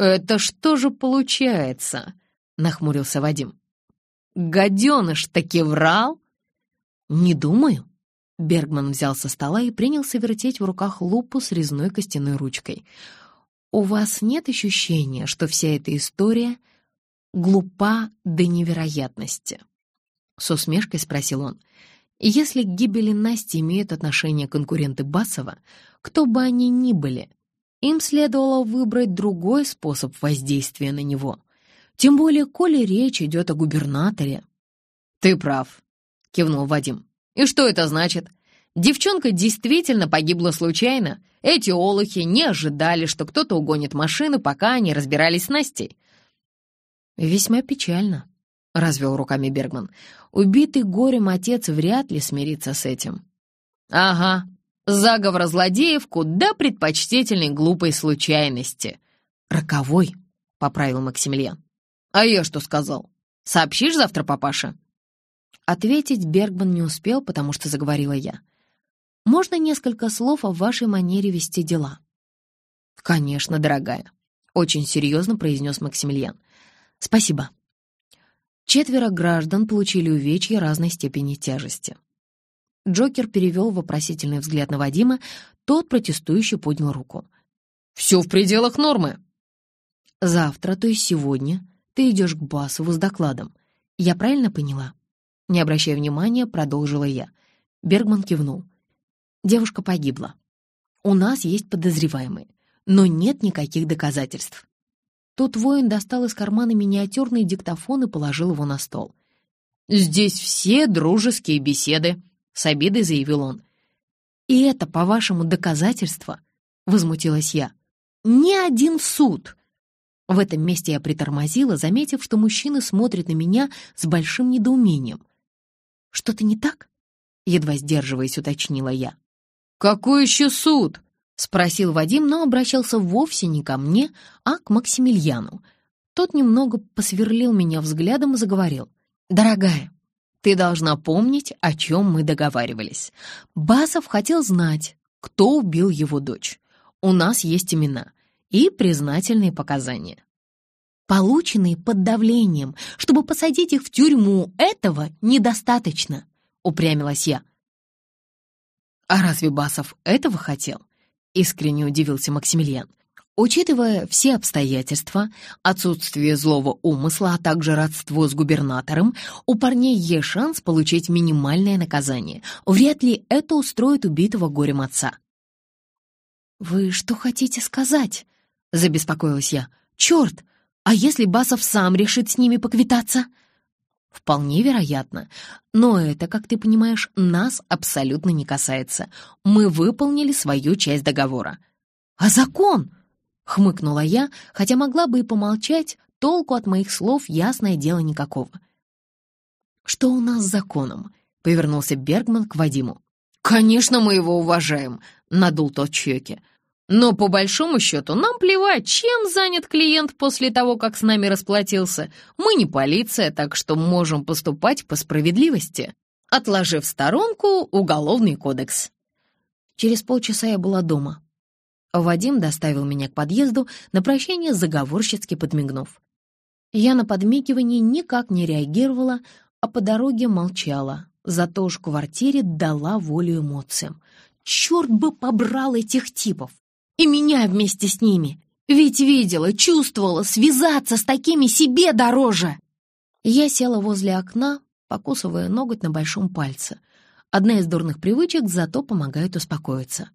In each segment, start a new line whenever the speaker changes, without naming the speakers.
«Это что же получается?» — нахмурился Вадим. «Гаденыш таки врал?» «Не думаю». Бергман взял со стола и принялся вертеть в руках лупу с резной костяной ручкой. «У вас нет ощущения, что вся эта история глупа до невероятности?» С усмешкой спросил он. «Если к гибели Насти имеют отношение конкуренты Басова, кто бы они ни были, им следовало выбрать другой способ воздействия на него. Тем более, коли речь идет о губернаторе». «Ты прав», — кивнул Вадим. «И что это значит? Девчонка действительно погибла случайно. Эти олухи не ожидали, что кто-то угонит машину, пока они разбирались с Настей». «Весьма печально», — развел руками Бергман. «Убитый горем отец вряд ли смирится с этим». «Ага, заговор злодеев куда предпочтительней глупой случайности». «Роковой», — поправил Максимилиан. «А я что сказал? Сообщишь завтра папаше?» Ответить Бергман не успел, потому что заговорила я. «Можно несколько слов о вашей манере вести дела?» «Конечно, дорогая», — очень серьезно произнес Максимилиан. «Спасибо». Четверо граждан получили увечья разной степени тяжести. Джокер перевел вопросительный взгляд на Вадима, тот протестующе поднял руку. «Все в пределах нормы». «Завтра, то есть сегодня, ты идешь к Басову с докладом. Я правильно поняла?» Не обращая внимания, продолжила я. Бергман кивнул. Девушка погибла. У нас есть подозреваемые, но нет никаких доказательств. Тут воин достал из кармана миниатюрный диктофон и положил его на стол. «Здесь все дружеские беседы», — с обидой заявил он. «И это, по-вашему, доказательство?» — возмутилась я. «Ни один суд!» В этом месте я притормозила, заметив, что мужчины смотрят на меня с большим недоумением. «Что-то не так?» — едва сдерживаясь, уточнила я. «Какой еще суд?» — спросил Вадим, но обращался вовсе не ко мне, а к Максимилиану. Тот немного посверлил меня взглядом и заговорил. «Дорогая, ты должна помнить, о чем мы договаривались. Басов хотел знать, кто убил его дочь. У нас есть имена и признательные показания. Полученные под давлением, чтобы посадить их в тюрьму, этого недостаточно», — упрямилась я. «А разве Басов этого хотел?» — искренне удивился Максимилиан. Учитывая все обстоятельства, отсутствие злого умысла, а также родство с губернатором, у парней есть шанс получить минимальное наказание. Вряд ли это устроит убитого горем отца. «Вы что хотите сказать?» — забеспокоилась я. «Черт! А если Басов сам решит с ними поквитаться?» Вполне вероятно. Но это, как ты понимаешь, нас абсолютно не касается. Мы выполнили свою часть договора. А закон? Хмыкнула я, хотя могла бы и помолчать, толку от моих слов, ясное дело, никакого. «Что у нас с законом?» — повернулся Бергман к Вадиму. «Конечно, мы его уважаем», — надул тот щеки. Но по большому счету нам плевать, чем занят клиент после того, как с нами расплатился. Мы не полиция, так что можем поступать по справедливости, отложив в сторонку уголовный кодекс. Через полчаса я была дома. Вадим доставил меня к подъезду, на прощение заговорщицки подмигнув. Я на подмигивание никак не реагировала, а по дороге молчала, зато уж в квартире дала волю эмоциям. Черт бы побрал этих типов! И меня вместе с ними. Ведь видела, чувствовала, связаться с такими себе дороже. Я села возле окна, покусывая ноготь на большом пальце. Одна из дурных привычек, зато помогает успокоиться.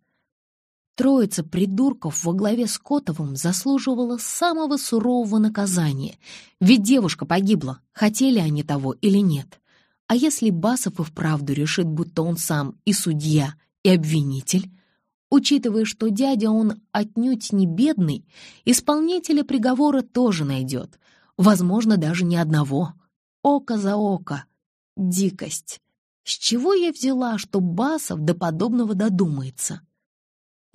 Троица придурков во главе с Котовым заслуживала самого сурового наказания, ведь девушка погибла, хотели они того или нет. А если Басов и вправду решит, будто он сам и судья, и обвинитель, Учитывая, что дядя он отнюдь не бедный, исполнителя приговора тоже найдет. Возможно, даже не одного. Око за око. Дикость. С чего я взяла, что Басов до подобного додумается?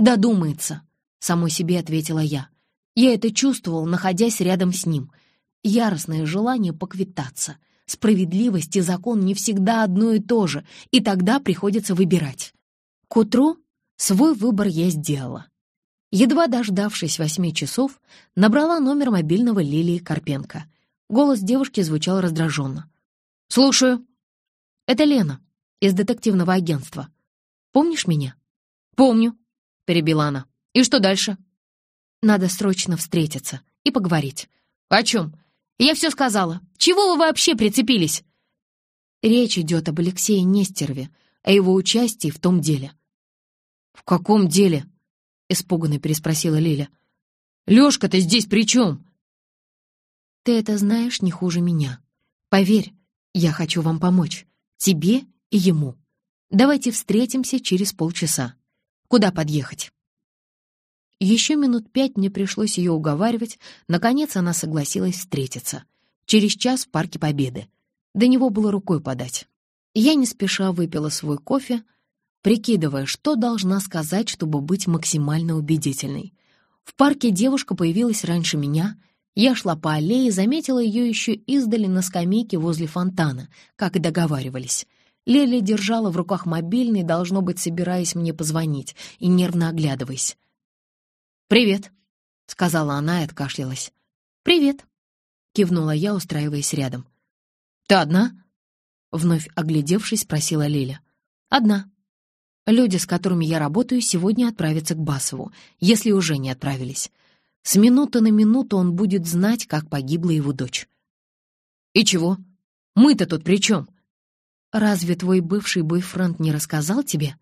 «Додумается», — самой себе ответила я. Я это чувствовал, находясь рядом с ним. Яростное желание поквитаться. Справедливость и закон не всегда одно и то же, и тогда приходится выбирать. К утру Свой выбор я сделала. Едва дождавшись восьми часов, набрала номер мобильного Лилии Карпенко. Голос девушки звучал раздраженно. «Слушаю». «Это Лена из детективного агентства. Помнишь меня?» «Помню», — перебила она. «И что дальше?» «Надо срочно встретиться и поговорить». «О чем? Я все сказала. Чего вы вообще прицепились?» Речь идет об Алексее Нестерове, о его участии в том деле. «В каком деле?» — испуганно переспросила Лиля. «Лёшка-то здесь при чем?» «Ты это знаешь не хуже меня. Поверь, я хочу вам помочь. Тебе и ему. Давайте встретимся через полчаса. Куда подъехать?» Еще минут пять мне пришлось ее уговаривать. Наконец она согласилась встретиться. Через час в Парке Победы. До него было рукой подать. Я не спеша выпила свой кофе, прикидывая, что должна сказать, чтобы быть максимально убедительной. В парке девушка появилась раньше меня. Я шла по аллее и заметила ее еще издали на скамейке возле фонтана, как и договаривались. Леля держала в руках мобильный, должно быть, собираясь мне позвонить, и нервно оглядываясь. «Привет», — сказала она и откашлялась. «Привет», — кивнула я, устраиваясь рядом. «Ты одна?» — вновь оглядевшись, спросила Лиля. «Одна. Люди, с которыми я работаю, сегодня отправятся к Басову, если уже не отправились. С минуты на минуту он будет знать, как погибла его дочь». «И чего? Мы-то тут при чем?» «Разве твой бывший бойфренд не рассказал тебе?»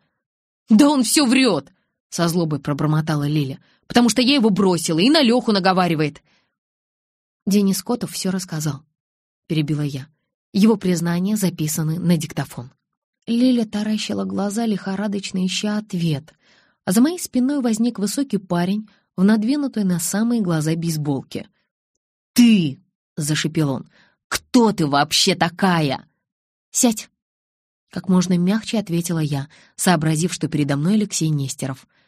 «Да он все врет!» — со злобой пробормотала Лиля потому что я его бросила и на Леху наговаривает». Денис Котов все рассказал, перебила я. Его признания записаны на диктофон. Лиля таращила глаза, лихорадочно ища ответ, а за моей спиной возник высокий парень в надвинутой на самые глаза бейсболке. «Ты!» — зашипел он. «Кто ты вообще такая?» «Сядь!» Как можно мягче ответила я, сообразив, что передо мной Алексей Нестеров —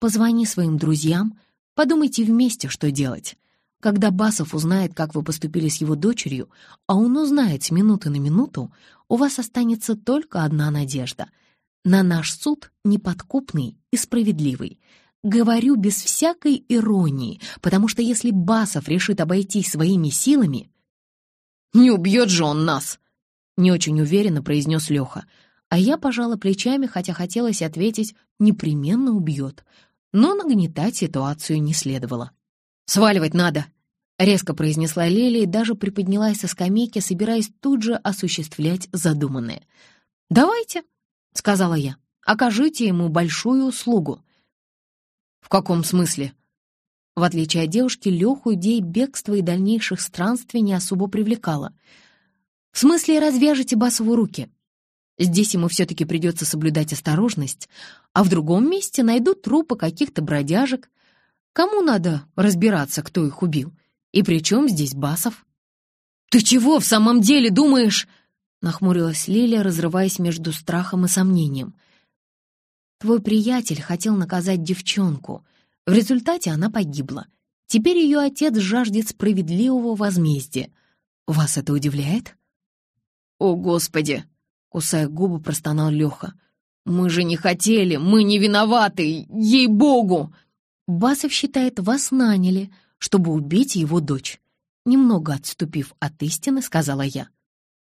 Позвони своим друзьям, подумайте вместе, что делать. Когда Басов узнает, как вы поступили с его дочерью, а он узнает с минуты на минуту, у вас останется только одна надежда. На наш суд неподкупный и справедливый. Говорю без всякой иронии, потому что если Басов решит обойтись своими силами... «Не убьет же он нас!» — не очень уверенно произнес Леха. А я пожала плечами, хотя хотелось ответить «непременно убьет», но нагнетать ситуацию не следовало. «Сваливать надо!» — резко произнесла Леля и даже приподнялась со скамейки, собираясь тут же осуществлять задуманное. «Давайте», — сказала я, — «окажите ему большую услугу». «В каком смысле?» В отличие от девушки, Леху идея бегства и дальнейших странствий не особо привлекала. «В смысле развяжете басову руки?» Здесь ему все-таки придется соблюдать осторожность, а в другом месте найдут трупы каких-то бродяжек. Кому надо разбираться, кто их убил? И при чем здесь Басов? «Ты чего в самом деле думаешь?» — нахмурилась Лиля, разрываясь между страхом и сомнением. «Твой приятель хотел наказать девчонку. В результате она погибла. Теперь ее отец жаждет справедливого возмездия. Вас это удивляет?» «О, Господи!» Кусая губы, простонал Леха. «Мы же не хотели, мы не виноваты, ей-богу!» Басов считает, вас наняли, чтобы убить его дочь. Немного отступив от истины, сказала я.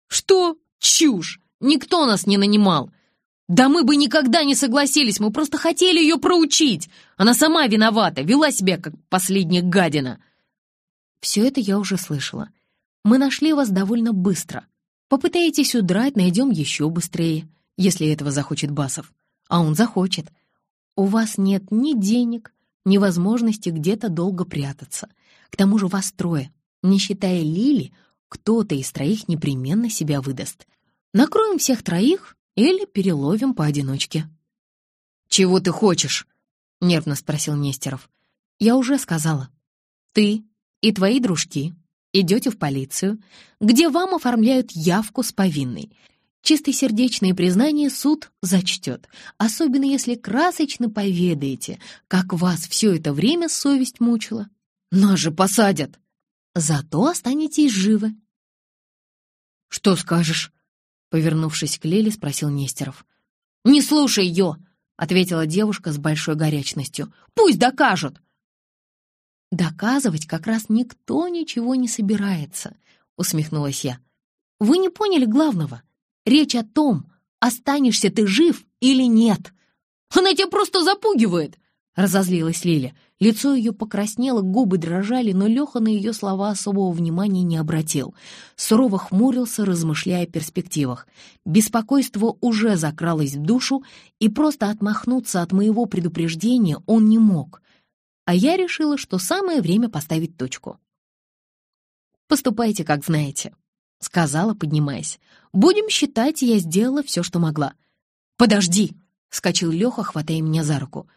«Что? Чушь! Никто нас не нанимал! Да мы бы никогда не согласились, мы просто хотели ее проучить! Она сама виновата, вела себя как последняя гадина!» Все это я уже слышала. Мы нашли вас довольно быстро. Попытаетесь удрать, найдем еще быстрее, если этого захочет Басов. А он захочет. У вас нет ни денег, ни возможности где-то долго прятаться. К тому же вас трое. Не считая Лили, кто-то из троих непременно себя выдаст. Накроем всех троих или переловим поодиночке. «Чего ты хочешь?» — нервно спросил Нестеров. «Я уже сказала. Ты и твои дружки идете в полицию, где вам оформляют явку с повинной. Чистосердечные признания суд зачтет, особенно если красочно поведаете, как вас все это время совесть мучила. Нас же посадят. Зато останетесь живы. «Что скажешь?» — повернувшись к Леле, спросил Нестеров. «Не слушай ее!» — ответила девушка с большой горячностью. «Пусть докажут!» «Доказывать как раз никто ничего не собирается», — усмехнулась я. «Вы не поняли главного. Речь о том, останешься ты жив или нет». «Она тебя просто запугивает!» — разозлилась Лиля. Лицо ее покраснело, губы дрожали, но Леха на ее слова особого внимания не обратил. Сурово хмурился, размышляя о перспективах. Беспокойство уже закралось в душу, и просто отмахнуться от моего предупреждения он не мог. А я решила, что самое время поставить точку. «Поступайте, как знаете», — сказала, поднимаясь. «Будем считать, я сделала все, что могла». «Подожди!» — вскочил Леха, хватая меня за руку.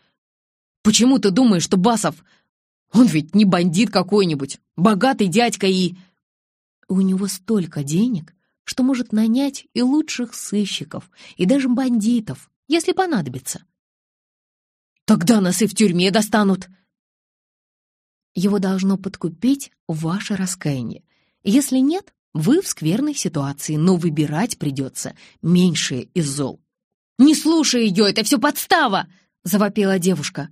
Почему ты думаешь, что Басов... Он ведь не бандит какой-нибудь, богатый дядька и... У него столько денег, что может нанять и лучших сыщиков, и даже бандитов, если понадобится. Тогда нас и в тюрьме достанут. Его должно подкупить ваше раскаяние. Если нет, вы в скверной ситуации, но выбирать придется меньшее из зол. «Не слушай ее, это все подстава!» — завопила девушка.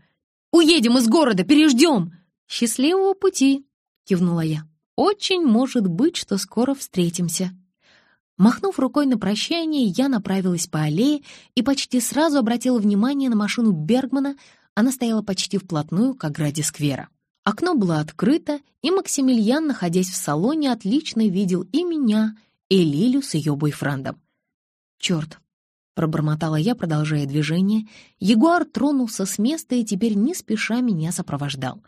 Уедем из города, переждем!» «Счастливого пути!» — кивнула я. «Очень может быть, что скоро встретимся». Махнув рукой на прощание, я направилась по аллее и почти сразу обратила внимание на машину Бергмана. Она стояла почти вплотную к ограде сквера. Окно было открыто, и Максимилиан, находясь в салоне, отлично видел и меня, и Лилю с ее бойфрендом. Черт, Пробормотала я, продолжая движение. Ягуар тронулся с места и теперь не спеша меня сопровождал.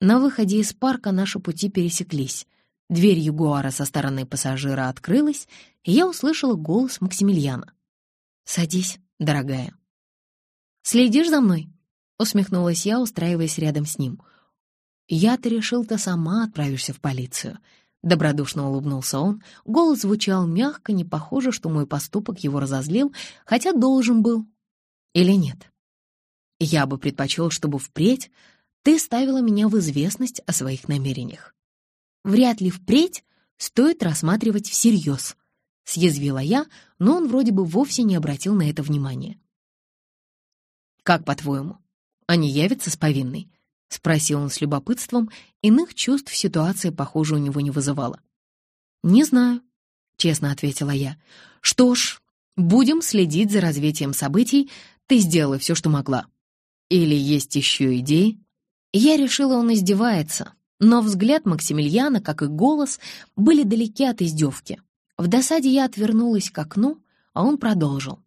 На выходе из парка наши пути пересеклись. Дверь Ягуара со стороны пассажира открылась, и я услышала голос Максимилиана. «Садись, дорогая». «Следишь за мной?» — усмехнулась я, устраиваясь рядом с ним. «Я-то решил, ты сама отправишься в полицию. Добродушно улыбнулся он. Голос звучал мягко, не похоже, что мой поступок его разозлил, хотя должен был. Или нет? Я бы предпочел, чтобы впредь ты ставила меня в известность о своих намерениях. Вряд ли впредь стоит рассматривать всерьез. Съязвила я, но он вроде бы вовсе не обратил на это внимания. «Как, по-твоему, они явятся с повинной?» — спросил он с любопытством, иных чувств ситуация, похоже, у него не вызывала. «Не знаю», — честно ответила я. «Что ж, будем следить за развитием событий, ты сделала все, что могла. Или есть еще идеи?» Я решила, он издевается, но взгляд Максимилиана, как и голос, были далеки от издевки. В досаде я отвернулась к окну, а он продолжил.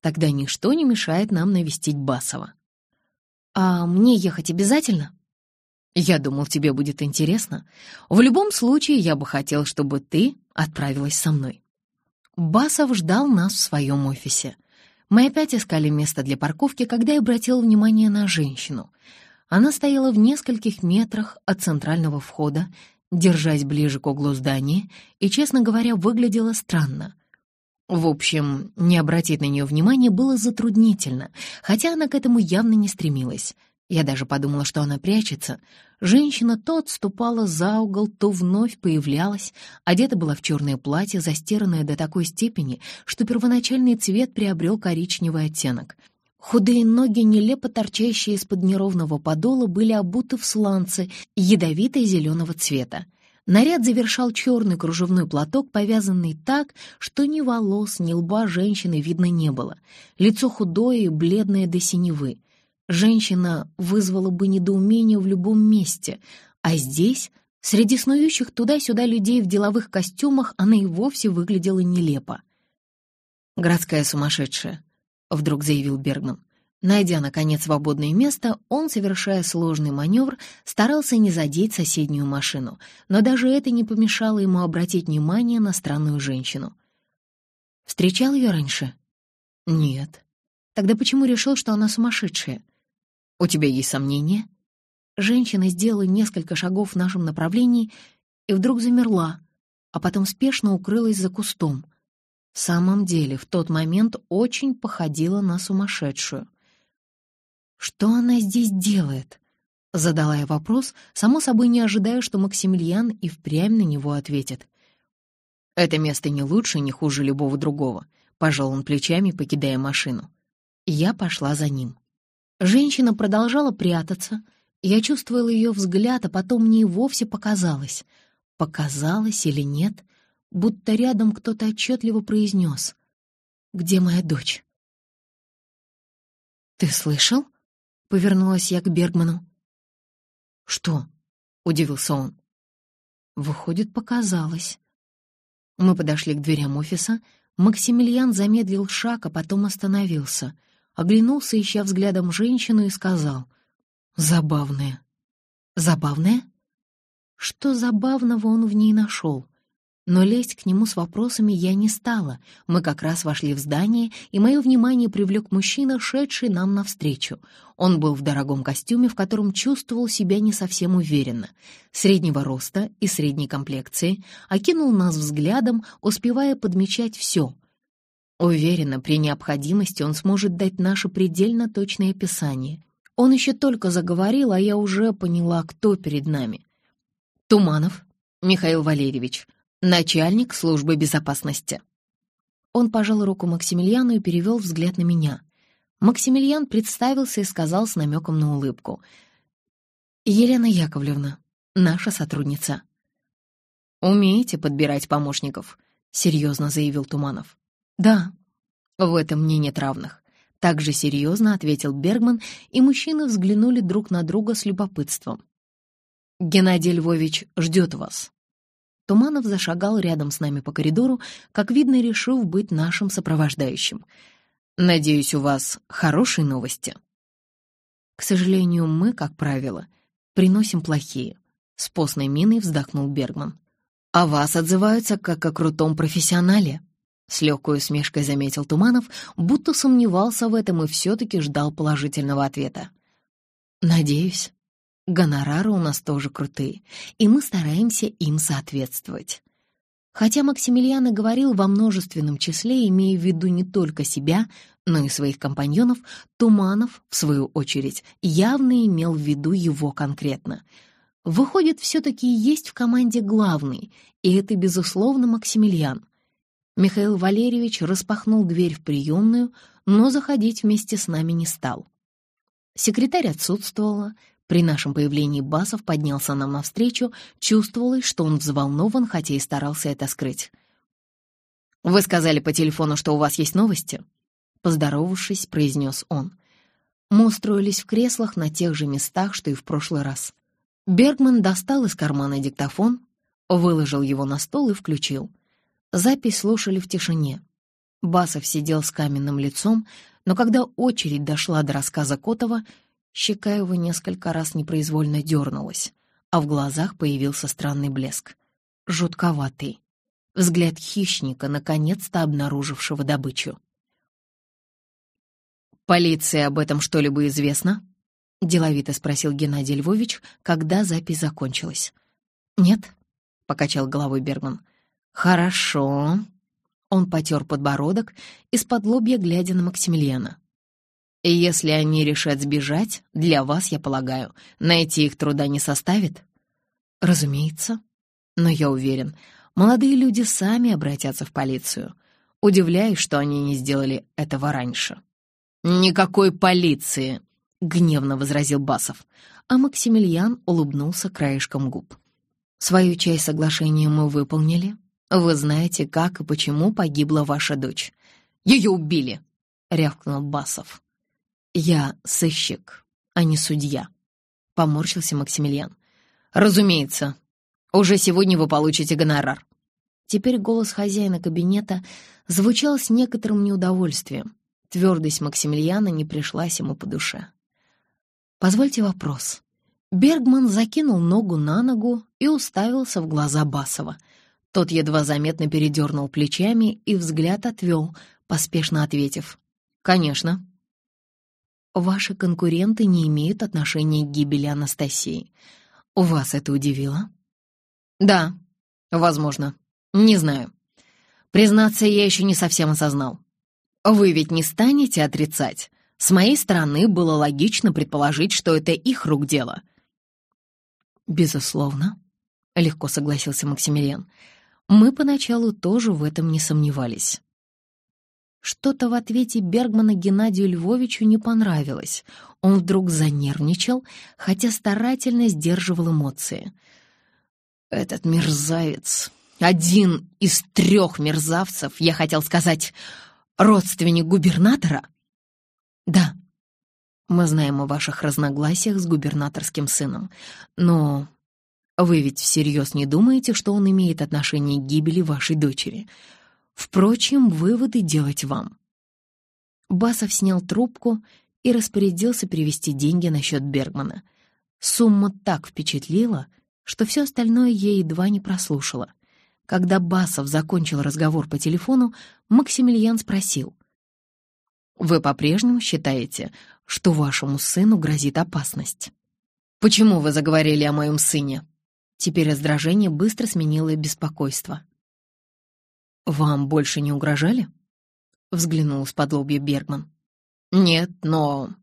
«Тогда ничто не мешает нам навестить Басова». «А мне ехать обязательно?» «Я думал, тебе будет интересно. В любом случае, я бы хотел, чтобы ты отправилась со мной». Басов ждал нас в своем офисе. Мы опять искали место для парковки, когда я обратил внимание на женщину. Она стояла в нескольких метрах от центрального входа, держась ближе к углу здания, и, честно говоря, выглядела странно. В общем, не обратить на нее внимания было затруднительно, хотя она к этому явно не стремилась. Я даже подумала, что она прячется. Женщина то отступала за угол, то вновь появлялась. Одета была в черное платье, застиранное до такой степени, что первоначальный цвет приобрел коричневый оттенок. Худые ноги, нелепо торчащие из-под неровного подола, были обуты в сланцы ядовито-зеленого цвета. Наряд завершал черный кружевной платок, повязанный так, что ни волос, ни лба женщины видно не было. Лицо худое и бледное до синевы. Женщина вызвала бы недоумение в любом месте, а здесь, среди снующих туда-сюда людей в деловых костюмах, она и вовсе выглядела нелепо. «Городская сумасшедшая», — вдруг заявил Бергман. Найдя, наконец, свободное место, он, совершая сложный маневр, старался не задеть соседнюю машину, но даже это не помешало ему обратить внимание на странную женщину. «Встречал ее раньше?» «Нет». «Тогда почему решил, что она сумасшедшая?» «У тебя есть сомнения?» Женщина сделала несколько шагов в нашем направлении и вдруг замерла, а потом спешно укрылась за кустом. В самом деле, в тот момент очень походила на сумасшедшую. «Что она здесь делает?» Задала я вопрос, само собой не ожидая, что Максимилиан и впрямь на него ответит. «Это место не лучше, не хуже любого другого», — пожал он плечами, покидая машину. Я пошла за ним. Женщина продолжала прятаться. Я чувствовала ее взгляд, а потом мне и вовсе показалось. Показалось или нет, будто рядом кто-то отчетливо произнес. «Где моя дочь?» «Ты слышал?» — повернулась я к Бергману. «Что?» — удивился он. «Выходит, показалось». Мы подошли к дверям офиса. Максимилиан замедлил шаг, а потом остановился. Оглянулся, ища взглядом женщину, и сказал. «Забавная». «Забавная?» Что забавного он в ней нашел? Но лезть к нему с вопросами я не стала. Мы как раз вошли в здание, и мое внимание привлек мужчина, шедший нам навстречу. Он был в дорогом костюме, в котором чувствовал себя не совсем уверенно. Среднего роста и средней комплекции, окинул нас взглядом, успевая подмечать все. Уверена, при необходимости он сможет дать наше предельно точное описание. Он еще только заговорил, а я уже поняла, кто перед нами. «Туманов Михаил Валерьевич», начальник службы безопасности». Он пожал руку Максимилиану и перевел взгляд на меня. Максимилиан представился и сказал с намеком на улыбку. «Елена Яковлевна, наша сотрудница». «Умеете подбирать помощников?» — серьезно заявил Туманов. «Да, в этом мне нет равных». Также серьезно ответил Бергман, и мужчины взглянули друг на друга с любопытством. «Геннадий Львович ждет вас», Туманов зашагал рядом с нами по коридору, как видно, решив быть нашим сопровождающим. «Надеюсь, у вас хорошие новости?» «К сожалению, мы, как правило, приносим плохие», — с постной миной вздохнул Бергман. «А вас отзываются как о крутом профессионале», — с легкой усмешкой заметил Туманов, будто сомневался в этом и все-таки ждал положительного ответа. «Надеюсь», Гонорары у нас тоже крутые, и мы стараемся им соответствовать. Хотя Максимилиан и говорил во множественном числе, имея в виду не только себя, но и своих компаньонов, Туманов, в свою очередь, явно имел в виду его конкретно. Выходит, все-таки есть в команде главный, и это, безусловно, Максимилиан. Михаил Валерьевич распахнул дверь в приемную, но заходить вместе с нами не стал. Секретарь отсутствовала, при нашем появлении Басов поднялся нам навстречу, чувствовалось, что он взволнован, хотя и старался это скрыть. «Вы сказали по телефону, что у вас есть новости?» Поздоровавшись, произнес он. Мы устроились в креслах на тех же местах, что и в прошлый раз. Бергман достал из кармана диктофон, выложил его на стол и включил. Запись слушали в тишине. Басов сидел с каменным лицом, но когда очередь дошла до рассказа Котова, Щека его несколько раз непроизвольно дернулась, а в глазах появился странный блеск. Жутковатый. Взгляд хищника, наконец-то обнаружившего добычу. «Полиции об этом что-либо известно?» — деловито спросил Геннадий Львович, когда запись закончилась. «Нет», — покачал головой Бергман. «Хорошо». Он потер подбородок, из-под лобья глядя на Максимилиана. И если они решат сбежать, для вас, я полагаю, найти их труда не составит? Разумеется. Но я уверен, молодые люди сами обратятся в полицию. Удивляюсь, что они не сделали этого раньше. «Никакой полиции!» — гневно возразил Басов, а Максимилиан улыбнулся краешком губ. «Свою часть соглашения мы выполнили. Вы знаете, как и почему погибла ваша дочь. Ее убили!» — рявкнул Басов. «Я сыщик, а не судья», — поморщился Максимилиан. «Разумеется. Уже сегодня вы получите гонорар». Теперь голос хозяина кабинета звучал с некоторым неудовольствием. Твердость Максимилиана не пришлась ему по душе. «Позвольте вопрос». Бергман закинул ногу на ногу и уставился в глаза Басова. Тот едва заметно передернул плечами и взгляд отвел, поспешно ответив. «Конечно, Ваши конкуренты не имеют отношения к гибели Анастасии. Вас это удивило? Да, возможно. Не знаю. Признаться, я еще не совсем осознал. Вы ведь не станете отрицать. С моей стороны было логично предположить, что это их рук дело. Безусловно, легко согласился Максимилиан. Мы поначалу тоже в этом не сомневались. Что-то в ответе Бергмана Геннадию Львовичу не понравилось. Он вдруг занервничал, хотя старательно сдерживал эмоции. «Этот мерзавец, один из трех мерзавцев, я хотел сказать, родственник губернатора?» «Да, мы знаем о ваших разногласиях с губернаторским сыном, но вы ведь всерьез не думаете, что он имеет отношение к гибели вашей дочери?» Впрочем, выводы делать вам. Басов снял трубку и распорядился перевести деньги на счет Бергмана. Сумма так впечатлила, что все остальное ей едва не прослушала. Когда Басов закончил разговор по телефону, Максимилиан спросил. «Вы по-прежнему считаете, что вашему сыну грозит опасность?» «Почему вы заговорили о моем сыне?» Теперь раздражение быстро сменило беспокойство. «Вам больше не угрожали?» — взглянул с подлобья Бергман. «Нет, но...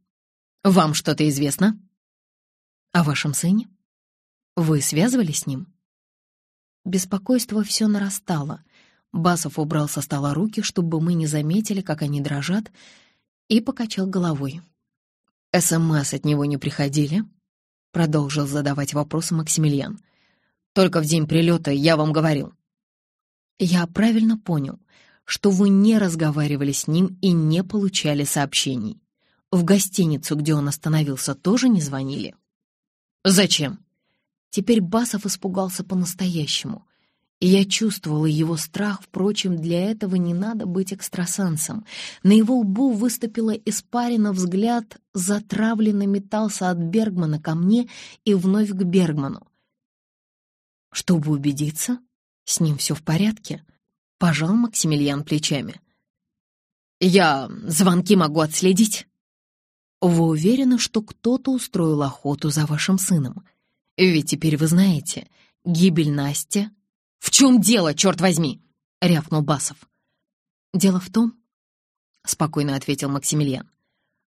Вам что-то известно?» «О вашем сыне? Вы связывались с ним?» Беспокойство все нарастало. Басов убрал со стола руки, чтобы мы не заметили, как они дрожат, и покачал головой. «СМС от него не приходили?» — продолжил задавать вопросы Максимилиан. «Только в день прилета я вам говорил. Я правильно понял, что вы не разговаривали с ним и не получали сообщений. В гостиницу, где он остановился, тоже не звонили? Зачем? Теперь Басов испугался по-настоящему. И я чувствовала его страх, впрочем, для этого не надо быть экстрасенсом. На его лбу выступила испарина, взгляд затравленно метался от Бергмана ко мне и вновь к Бергману. Чтобы убедиться, с ним все в порядке?» — пожал Максимилиан плечами. «Я звонки могу отследить». «Вы уверены, что кто-то устроил охоту за вашим сыном? Ведь теперь вы знаете, гибель Насти...» «В чем дело, черт возьми?» — рявкнул Басов. «Дело в том, — спокойно ответил Максимилиан,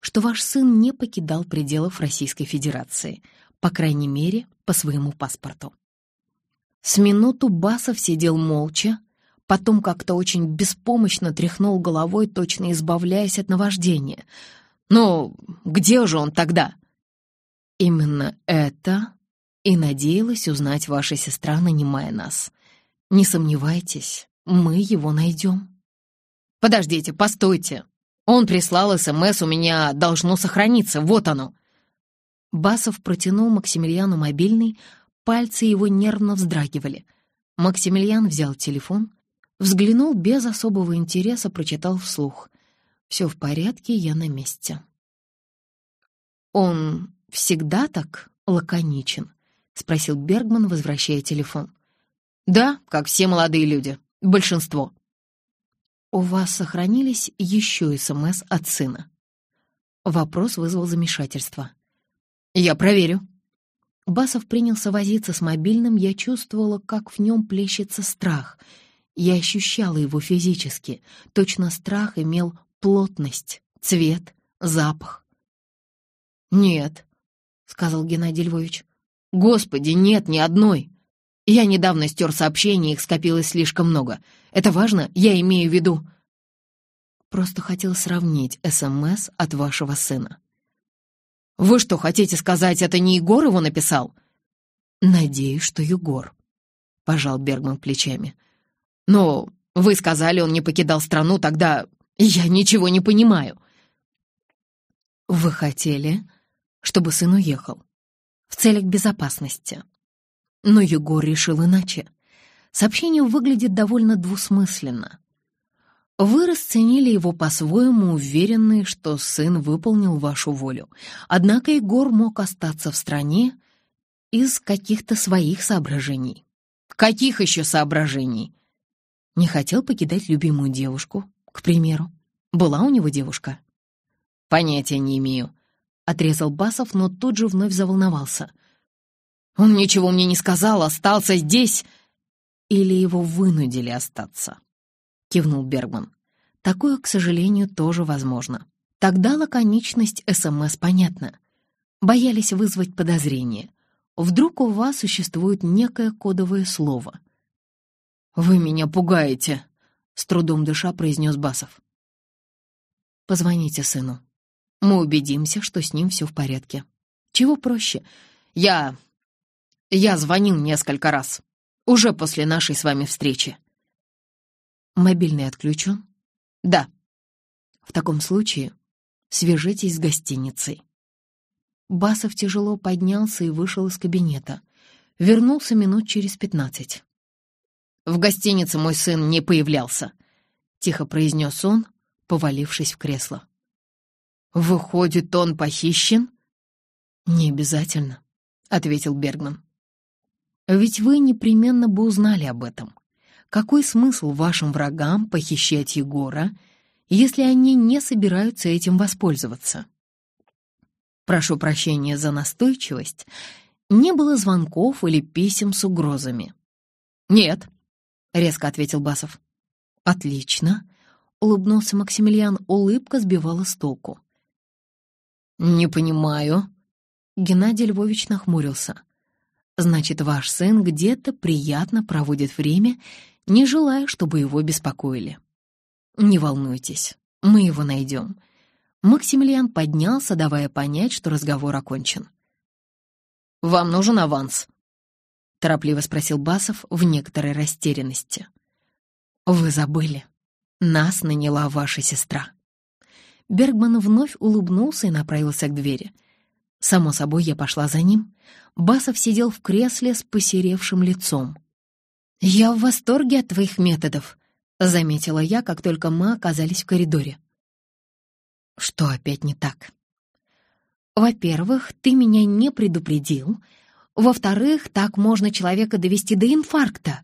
что ваш сын не покидал пределов Российской Федерации, по крайней мере, по своему паспорту. С минуту Басов сидел молча, потом как-то очень беспомощно тряхнул головой, точно избавляясь от наваждения. «Ну, где же он тогда?» «Именно это и надеялась узнать ваша сестра, нанимая нас. Не сомневайтесь, мы его найдем». «Подождите, постойте. Он прислал СМС, у меня должно сохраниться, вот оно». Басов протянул Максимилиану мобильный, Пальцы его нервно вздрагивали. Максимилиан взял телефон, взглянул без особого интереса, прочитал вслух. «Все в порядке, я на месте». «Он всегда так лаконичен?» — спросил Бергман, возвращая телефон. «Да, как все молодые люди. Большинство». «У вас сохранились еще СМС от сына?» Вопрос вызвал замешательство. «Я проверю», Басов принялся возиться с мобильным, я чувствовала, как в нем плещется страх. Я ощущала его физически. Точно страх имел плотность, цвет, запах. «Нет», — сказал Геннадий Львович. «Господи, нет ни одной. Я недавно стер сообщения, их скопилось слишком много. Это важно? Я имею в виду...» Просто хотел сравнить СМС от вашего сына. «Вы что, хотите сказать, это не Егор его написал?» «Надеюсь, что Егор», — пожал Бергман плечами. «Но вы сказали, он не покидал страну, тогда я ничего не понимаю». «Вы хотели, чтобы сын уехал в целях безопасности. Но Егор решил иначе. Сообщение выглядит довольно двусмысленно. Вы расценили его по-своему, уверенные, что сын выполнил вашу волю. Однако Егор мог остаться в стране из каких-то своих соображений. Каких еще соображений? Не хотел покидать любимую девушку, к примеру. Была у него девушка? Понятия не имею. Отрезал Басов, но тут же вновь заволновался. Он ничего мне не сказал, остался здесь. Или его вынудили остаться? — кивнул Бергман. «Такое, к сожалению, тоже возможно. Тогда лаконичность СМС понятна. Боялись вызвать подозрение. Вдруг у вас существует некое кодовое слово». «Вы меня пугаете», — с трудом дыша произнес Басов. Позвоните сыну. Мы убедимся, что с ним все в порядке. Чего проще? Я... Я звонил несколько раз. Уже после нашей с вами встречи. Мобильный отключен? Да. В таком случае свяжитесь с гостиницей. Басов тяжело поднялся и вышел из кабинета. Вернулся минут через пятнадцать. «В гостинице мой сын не появлялся», — тихо произнес он, повалившись в кресло. «Выходит, он похищен?» «Не обязательно», — ответил Бергман. «Ведь вы непременно бы узнали об этом. Какой смысл вашим врагам похищать Егора, если они не собираются этим воспользоваться?» Прошу прощения за настойчивость. Не было звонков или писем с угрозами. «Нет», — резко ответил Басов. «Отлично», — улыбнулся Максимилиан. Улыбка сбивала с толку. «Не понимаю». Геннадий Львович нахмурился. «Значит, ваш сын где-то приятно проводит время, не желая, чтобы его беспокоили. Не волнуйтесь, мы его найдем. Максимилиан поднялся, давая понять, что разговор окончен. «Вам нужен аванс?» — торопливо спросил Басов в некоторой растерянности. «Вы забыли. Нас наняла ваша сестра». Бергман вновь улыбнулся и направился к двери. Само собой, я пошла за ним. Басов сидел в кресле с посеревшим лицом. «Я в восторге от твоих методов», — заметила я, как только мы оказались в коридоре. Что опять не так? Во-первых, ты меня не предупредил. Во-вторых, так можно человека довести до инфаркта.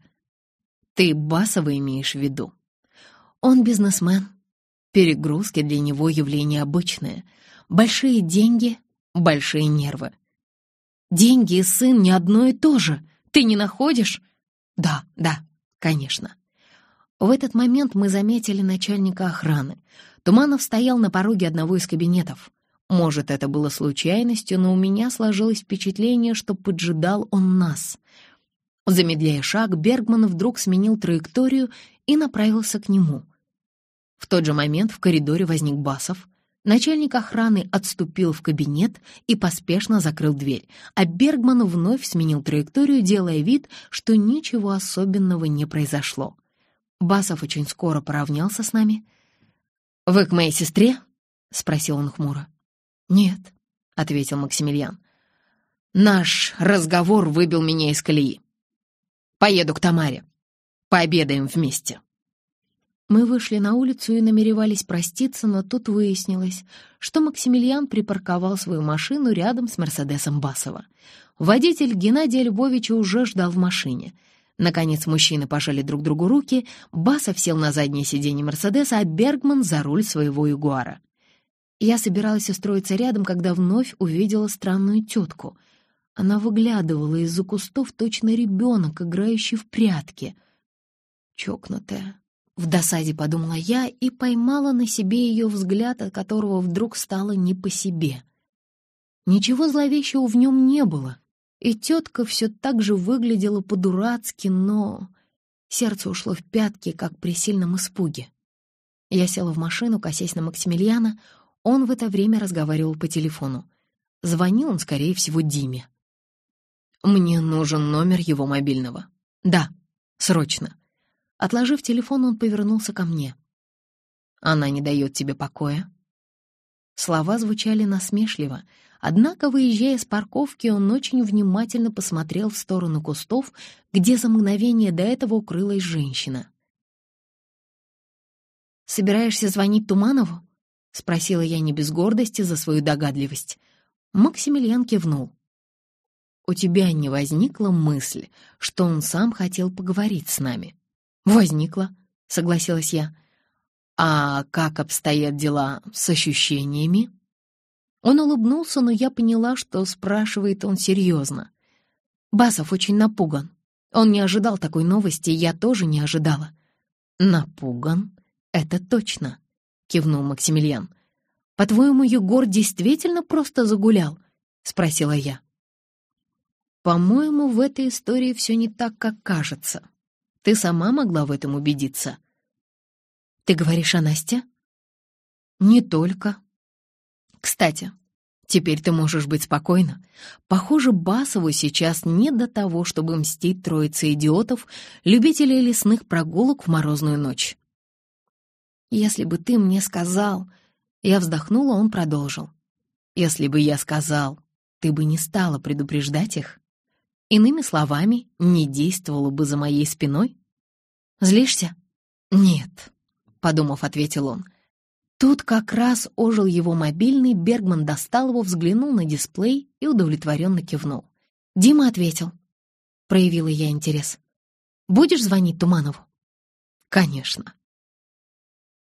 Ты Басова имеешь в виду. Он бизнесмен. Перегрузки для него явление обычное. Большие деньги, большие нервы. Деньги и сын не одно и то же. Ты не находишь? Да, да, конечно. В этот момент мы заметили начальника охраны. Туманов стоял на пороге одного из кабинетов. Может, это было случайностью, но у меня сложилось впечатление, что поджидал он нас. Замедляя шаг, Бергман вдруг сменил траекторию и направился к нему. В тот же момент в коридоре возник Басов. Начальник охраны отступил в кабинет и поспешно закрыл дверь, а Бергман вновь сменил траекторию, делая вид, что ничего особенного не произошло. Басов очень скоро поравнялся с нами — «Вы к моей сестре?» — спросил он хмуро. «Нет», — ответил Максимилиан. «Наш разговор выбил меня из колеи. Поеду к Тамаре. Пообедаем вместе». Мы вышли на улицу и намеревались проститься, но тут выяснилось, что Максимилиан припарковал свою машину рядом с Мерседесом Басова. Водитель Геннадия Львовича уже ждал в машине — Наконец мужчины пожали друг другу руки, Басов сел на заднее сиденье Мерседеса, а Бергман за руль своего Ягуара. Я собиралась устроиться рядом, когда вновь увидела странную тетку. Она выглядывала из-за кустов точно ребенок, играющий в прятки. Чокнутая. В досаде подумала я и поймала на себе ее взгляд, от которого вдруг стало не по себе. Ничего зловещего в нем не было, и тетка все так же выглядела по-дурацки, но... Сердце ушло в пятки, как при сильном испуге. Я села в машину, косясь на Максимилиана. Он в это время разговаривал по телефону. Звонил он, скорее всего, Диме. «Мне нужен номер его мобильного». «Да, срочно». Отложив телефон, он повернулся ко мне. «Она не дает тебе покоя?» Слова звучали насмешливо, Однако, выезжая с парковки, он очень внимательно посмотрел в сторону кустов, где за мгновение до этого укрылась женщина. «Собираешься звонить Туманову?» — спросила я не без гордости за свою догадливость. Максимилиан кивнул. «У тебя не возникла мысль, что он сам хотел поговорить с нами?» «Возникла», — согласилась я. «А как обстоят дела с ощущениями?» Он улыбнулся, но я поняла, что спрашивает он серьезно. Басов очень напуган. Он не ожидал такой новости, я тоже не ожидала. «Напуган? Это точно», — кивнул Максимилиан. «По-твоему, Егор действительно просто загулял?» — спросила я. «По-моему, в этой истории все не так, как кажется. Ты сама могла в этом убедиться». «Ты говоришь о Насте?» Не только. Кстати, теперь ты можешь быть спокойна. Похоже, Басову сейчас не до того, чтобы мстить троице идиотов, любителей лесных прогулок в морозную ночь. Если бы ты мне сказал... Я вздохнула, он продолжил. Если бы я сказал, ты бы не стала предупреждать их? Иными словами, не действовала бы за моей спиной? Злишься? Нет, подумав, ответил он. Тут как раз ожил его мобильный, Бергман достал его, взглянул на дисплей и удовлетворенно кивнул. Дима ответил. Проявила я интерес. «Будешь звонить Туманову?» «Конечно.